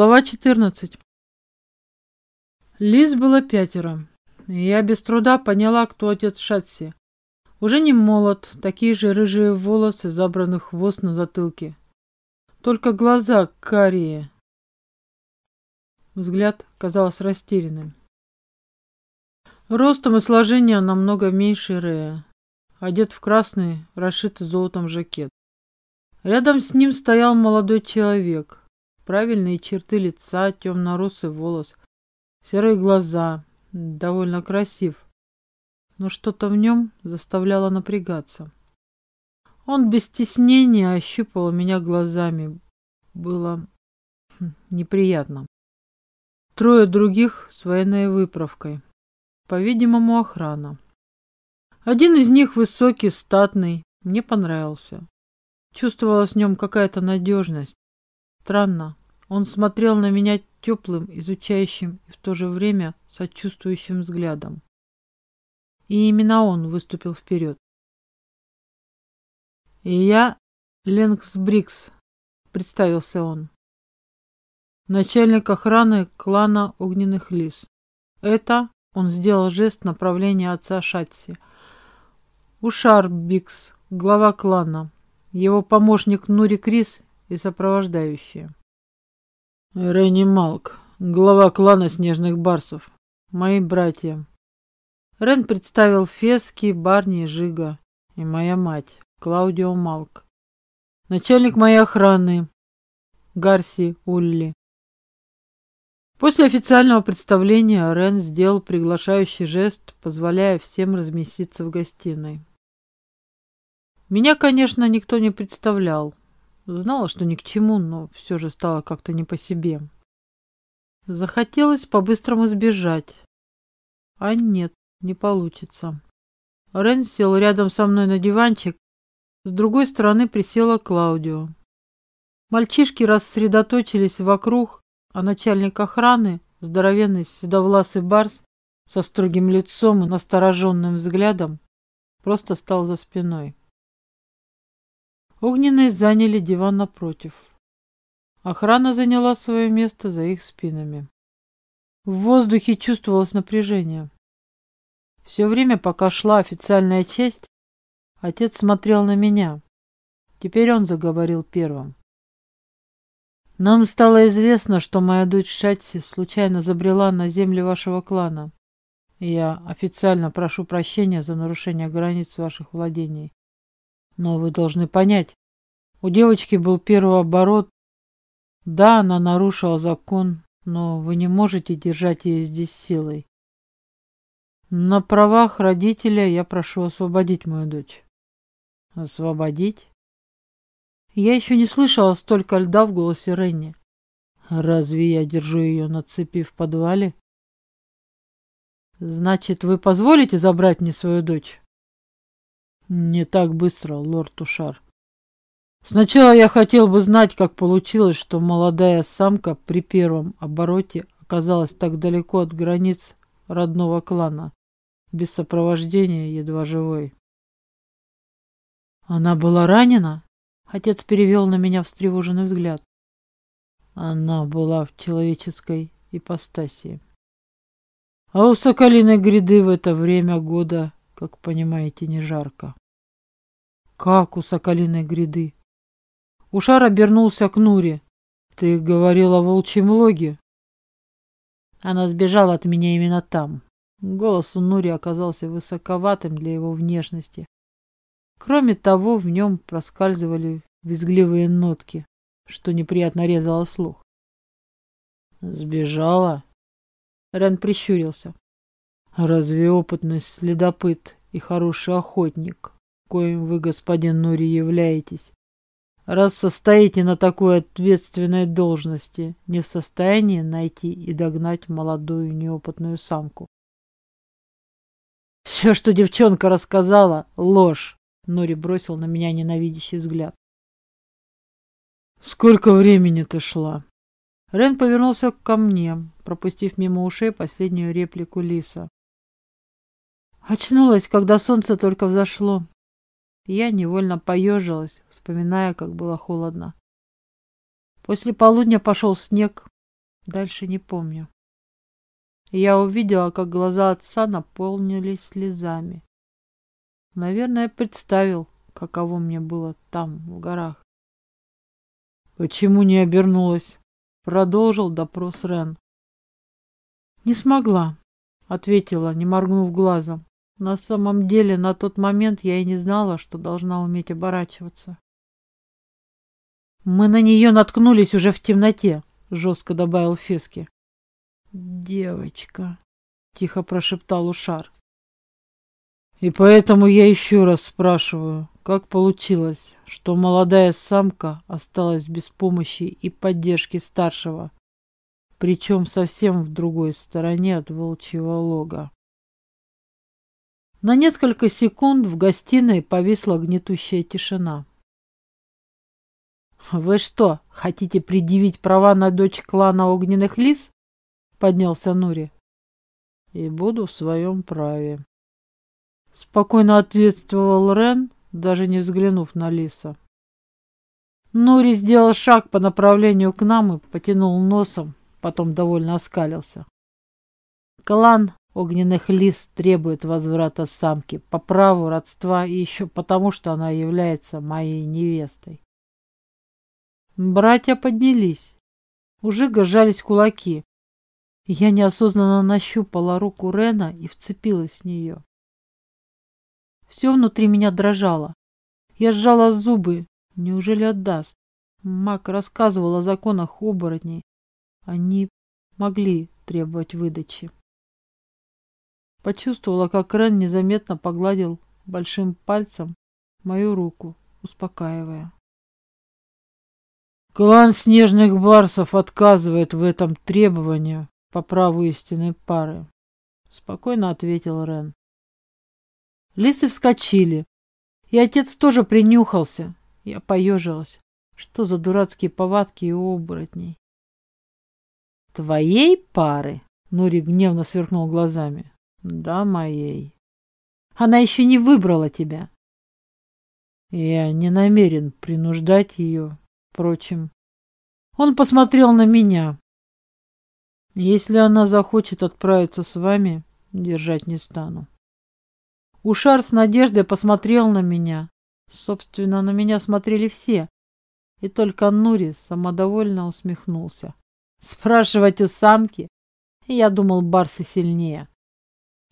Глава 14. Лиз было пятеро. И я без труда поняла, кто отец Шатси. Уже не молод, такие же рыжие волосы, забранный хвост на затылке. Только глаза карие. Взгляд казался растерянным. Ростом и сложением намного меньше Рея. Одет в красный, расшитый золотом жакет. Рядом с ним стоял молодой человек. Правильные черты лица, темно-русый волос, серые глаза, довольно красив. Но что-то в нем заставляло напрягаться. Он без стеснения ощупал меня глазами. Было хм, неприятно. Трое других с военной выправкой. По-видимому, охрана. Один из них высокий, статный, мне понравился. Чувствовалась в нем какая-то надежность. Странно, он смотрел на меня теплым, изучающим и в то же время сочувствующим взглядом. И именно он выступил вперед. «И я Ленкс Брикс», — представился он. Начальник охраны клана Огненных Лис. Это он сделал жест направления отца Шатси. Ушар Бикс, глава клана, его помощник Нури Крис и сопровождающие. Ренни Малк, глава клана Снежных Барсов. Мои братья. Рен представил Фески, Барни и Жига. И моя мать, Клаудио Малк. Начальник моей охраны, Гарси Улли. После официального представления Рен сделал приглашающий жест, позволяя всем разместиться в гостиной. Меня, конечно, никто не представлял. Знала, что ни к чему, но все же стало как-то не по себе. Захотелось по-быстрому сбежать. А нет, не получится. Рен сел рядом со мной на диванчик, с другой стороны присела Клаудио. Мальчишки рассредоточились вокруг, а начальник охраны, здоровенный седовласый барс со строгим лицом и настороженным взглядом, просто стал за спиной. Огненные заняли диван напротив. Охрана заняла свое место за их спинами. В воздухе чувствовалось напряжение. Все время, пока шла официальная честь, отец смотрел на меня. Теперь он заговорил первым. Нам стало известно, что моя дочь Шатси случайно забрела на земли вашего клана. Я официально прошу прощения за нарушение границ ваших владений. Но вы должны понять, у девочки был первый оборот. Да, она нарушила закон, но вы не можете держать ее здесь силой. На правах родителя я прошу освободить мою дочь. Освободить? Я еще не слышала столько льда в голосе Ренни. Разве я держу ее на цепи в подвале? Значит, вы позволите забрать мне свою дочь? Не так быстро, лорд Тушар. Сначала я хотел бы знать, как получилось, что молодая самка при первом обороте оказалась так далеко от границ родного клана, без сопровождения, едва живой. Она была ранена? Отец перевел на меня встревоженный взгляд. Она была в человеческой ипостаси. А у Соколиной гряды в это время года, как понимаете, не жарко. Как у Соколиной гряды? Ушар обернулся к Нуре. Ты говорил о волчьем логе? Она сбежала от меня именно там. Голос у Нури оказался высоковатым для его внешности. Кроме того, в нем проскальзывали визгливые нотки, что неприятно резало слух. «Сбежала?» Рен прищурился. «Разве опытный следопыт и хороший охотник коим вы, господин Нури, являетесь, раз состоите на такой ответственной должности, не в состоянии найти и догнать молодую неопытную самку. Все, что девчонка рассказала, ложь. Нури бросил на меня ненавидящий взгляд. Сколько времени ты шла? Рен повернулся ко мне, пропустив мимо ушей последнюю реплику Лиса. Очнулась, когда солнце только взошло. Я невольно поежилась, вспоминая, как было холодно. После полудня пошел снег, Дальше не помню. Я увидела, как глаза отца наполнились слезами. Наверное, представил, каково мне было там, в горах. Почему не обернулась? Продолжил допрос Рен. Не смогла, ответила, не моргнув глазом. На самом деле, на тот момент я и не знала, что должна уметь оборачиваться. Мы на нее наткнулись уже в темноте, жестко добавил Фески. Девочка, тихо прошептал Ушар. И поэтому я еще раз спрашиваю, как получилось, что молодая самка осталась без помощи и поддержки старшего, причем совсем в другой стороне от волчьего лога. На несколько секунд в гостиной повисла гнетущая тишина. «Вы что, хотите предъявить права на дочь клана огненных лис?» — поднялся Нури. «И буду в своем праве», Спокойно ответствовал Рен, даже не взглянув на Лиса. Нури сделал шаг по направлению к нам и потянул носом, потом довольно оскалился. Клан огненных лис требует возврата самки по праву родства и еще потому, что она является моей невестой. Братья поднялись. Уже гожались кулаки. Я неосознанно нащупала руку Рена и вцепилась в нее. Все внутри меня дрожало. Я сжала зубы. Неужели отдаст? Мак рассказывал о законах оборотней. Они могли требовать выдачи. Почувствовала, как Рен незаметно погладил большим пальцем мою руку, успокаивая. Клан снежных барсов отказывает в этом требовании по праву истинной пары, спокойно ответил Рен. Лисы вскочили. И отец тоже принюхался. Я поежилась. Что за дурацкие повадки у оборотней? Твоей пары? Нури гневно сверкнул глазами. Да, моей. Она еще не выбрала тебя. Я не намерен принуждать ее. Впрочем, он посмотрел на меня. Если она захочет отправиться с вами, держать не стану. Ушар с надеждой посмотрел на меня. Собственно, на меня смотрели все. И только Нури самодовольно усмехнулся. Спрашивать у самки? Я думал, барсы сильнее.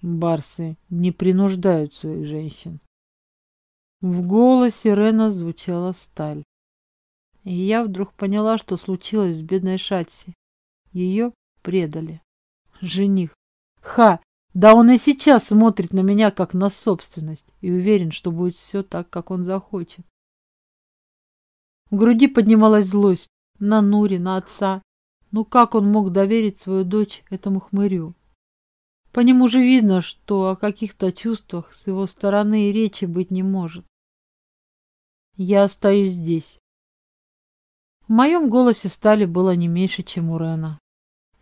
Барсы не принуждают своих женщин. В голосе Рена звучала сталь. И я вдруг поняла, что случилось с бедной Шатси. Ее предали. Жених. Ха! Да он и сейчас смотрит на меня как на собственность и уверен, что будет все так, как он захочет. В груди поднималась злость на Нури, на отца. Ну как он мог доверить свою дочь этому хмырю? По нему же видно, что о каких-то чувствах с его стороны речи быть не может. Я остаюсь здесь. В моем голосе стали было не меньше, чем у Рена.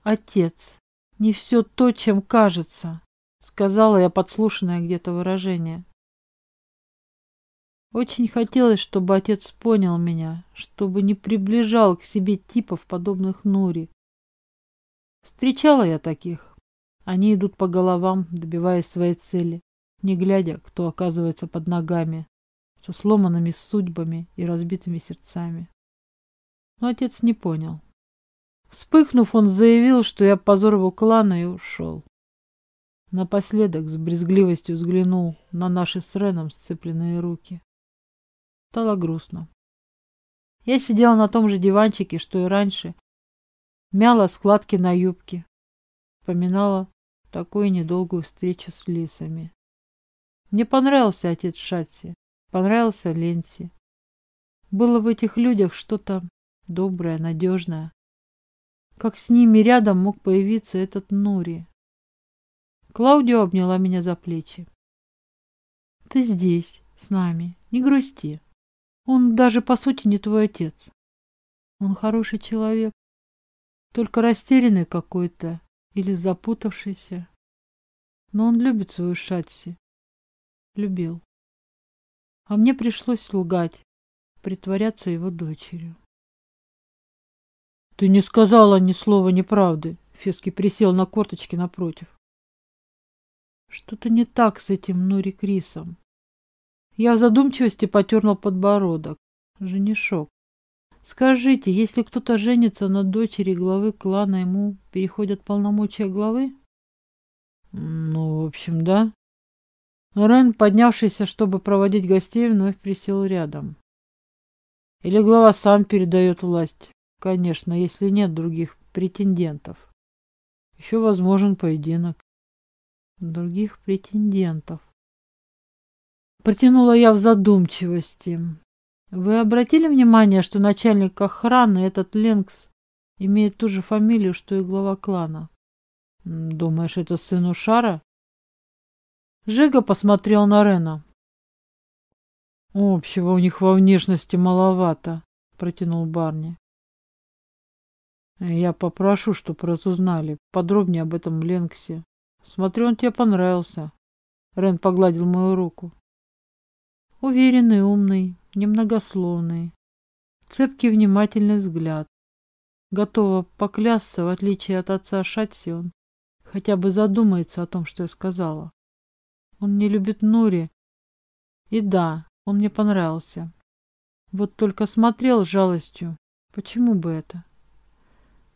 Отец, не все то, чем кажется сказала я подслушанное где-то выражение. Очень хотелось, чтобы отец понял меня, чтобы не приближал к себе типов, подобных Нури. Встречала я таких. Они идут по головам, добиваясь своей цели, не глядя, кто оказывается под ногами, со сломанными судьбами и разбитыми сердцами. Но отец не понял. Вспыхнув, он заявил, что я позор его клана и ушел. Напоследок с брезгливостью взглянул на наши с Реном сцепленные руки. Стало грустно. Я сидела на том же диванчике, что и раньше, мяла складки на юбке, вспоминала такую недолгую встречу с лисами. Мне понравился отец Шатси, понравился Ленси. Было в этих людях что-то доброе, надежное. Как с ними рядом мог появиться этот Нури. Клаудио обняла меня за плечи. Ты здесь, с нами, не грусти. Он даже, по сути, не твой отец. Он хороший человек, только растерянный какой-то или запутавшийся. Но он любит свою Шатси. Любил. А мне пришлось лгать, притворяться его дочерью. Ты не сказала ни слова неправды. Фески присел на корточки напротив. Что-то не так с этим Нури Крисом. Я в задумчивости потернул подбородок. Женишок. Скажите, если кто-то женится на дочери главы клана, ему переходят полномочия главы? Ну, в общем, да. Рен, поднявшийся, чтобы проводить гостей, вновь присел рядом. Или глава сам передает власть. Конечно, если нет других претендентов. Еще возможен поединок. Других претендентов. Протянула я в задумчивости. Вы обратили внимание, что начальник охраны, этот Ленкс, имеет ту же фамилию, что и глава клана? Думаешь, это сын Ушара? Жега посмотрел на Рена. Общего у них во внешности маловато, протянул Барни. Я попрошу, чтоб разузнали подробнее об этом Ленксе. Смотрю, он тебе понравился. Рен погладил мою руку. Уверенный, умный, немногословный. Цепкий, внимательный взгляд. Готова поклясться, в отличие от отца Шатси, хотя бы задумается о том, что я сказала. Он не любит Нури. И да, он мне понравился. Вот только смотрел с жалостью. Почему бы это?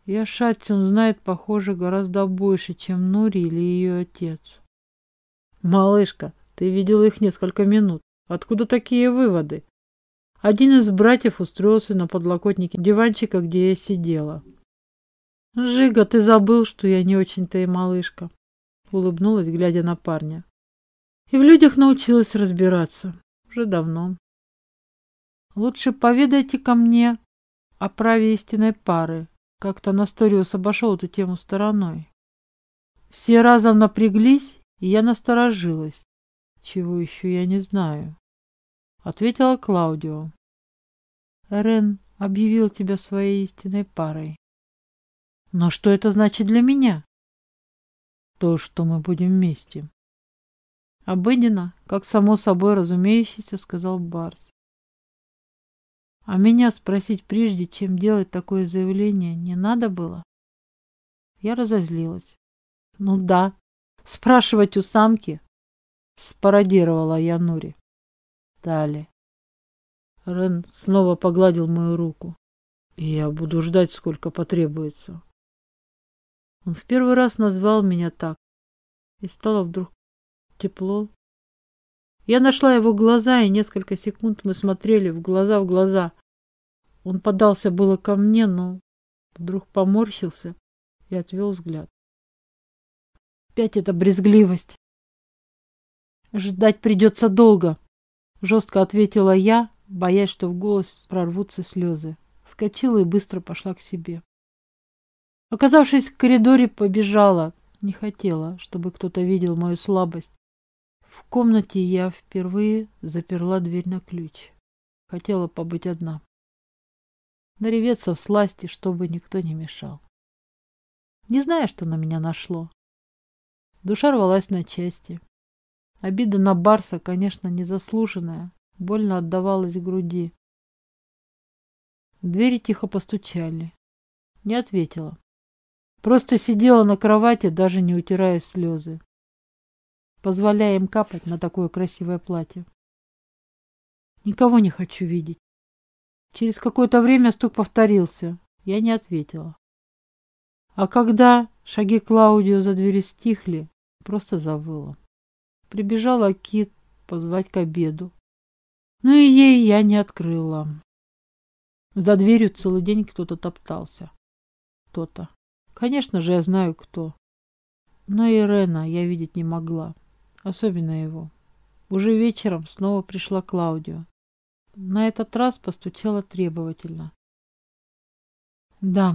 И о знает, похоже, гораздо больше, чем Нури или ее отец. Малышка, ты видела их несколько минут. Откуда такие выводы? Один из братьев устроился на подлокотнике диванчика, где я сидела. «Жига, ты забыл, что я не очень-то и малышка», — улыбнулась, глядя на парня. «И в людях научилась разбираться. Уже давно. Лучше поведайте ко мне о праве истинной пары. Как-то Насториус обошел эту тему стороной. Все разом напряглись, и я насторожилась. Чего еще я не знаю ответила Клаудио. Рен объявил тебя своей истинной парой. Но что это значит для меня? То, что мы будем вместе. Обыденно, как само собой разумеющееся, сказал Барс. А меня спросить прежде, чем делать такое заявление, не надо было? Я разозлилась. Ну да, спрашивать у самки, спародировала я Нури. Тали. Рен снова погладил мою руку. Я буду ждать, сколько потребуется. Он в первый раз назвал меня так. И стало вдруг тепло. Я нашла его глаза, и несколько секунд мы смотрели в глаза в глаза. Он подался было ко мне, но вдруг поморщился и отвел взгляд. Опять эта брезгливость. Ждать придется долго. Жестко ответила я, боясь, что в голос прорвутся слезы. Вскочила и быстро пошла к себе. Оказавшись в коридоре, побежала. Не хотела, чтобы кто-то видел мою слабость. В комнате я впервые заперла дверь на ключ. Хотела побыть одна. Нареветься в сласти, чтобы никто не мешал. Не знаю, что на меня нашло. Душа рвалась на части. Обида на Барса, конечно, незаслуженная, больно отдавалась груди. В двери тихо постучали. Не ответила. Просто сидела на кровати, даже не утирая слезы, позволяя им капать на такое красивое платье. Никого не хочу видеть. Через какое-то время стук повторился. Я не ответила. А когда шаги Клаудио за дверью стихли, просто завыла. Прибежала Кит позвать к обеду. Ну и ей я не открыла. За дверью целый день кто-то топтался. Кто-то. Конечно же, я знаю, кто. Но и Рена я видеть не могла. Особенно его. Уже вечером снова пришла Клаудио. На этот раз постучала требовательно. Да,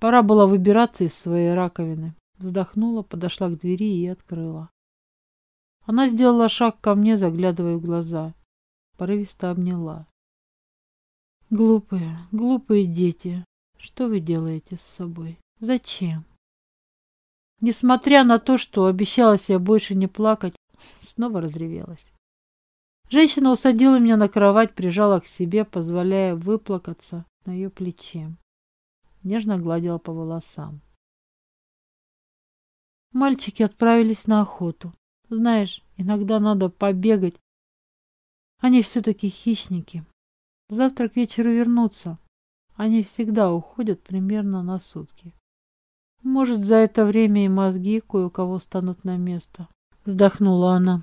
пора было выбираться из своей раковины. Вздохнула, подошла к двери и открыла. Она сделала шаг ко мне, заглядывая в глаза. Порывисто обняла. Глупые, глупые дети. Что вы делаете с собой? Зачем? Несмотря на то, что обещала себе больше не плакать, снова разревелась. Женщина усадила меня на кровать, прижала к себе, позволяя выплакаться на ее плече. нежно гладила по волосам. Мальчики отправились на охоту. Знаешь, иногда надо побегать. Они все-таки хищники. Завтра к вечеру вернутся. Они всегда уходят примерно на сутки. Может, за это время и мозги кое у кого станут на место. Вздохнула она.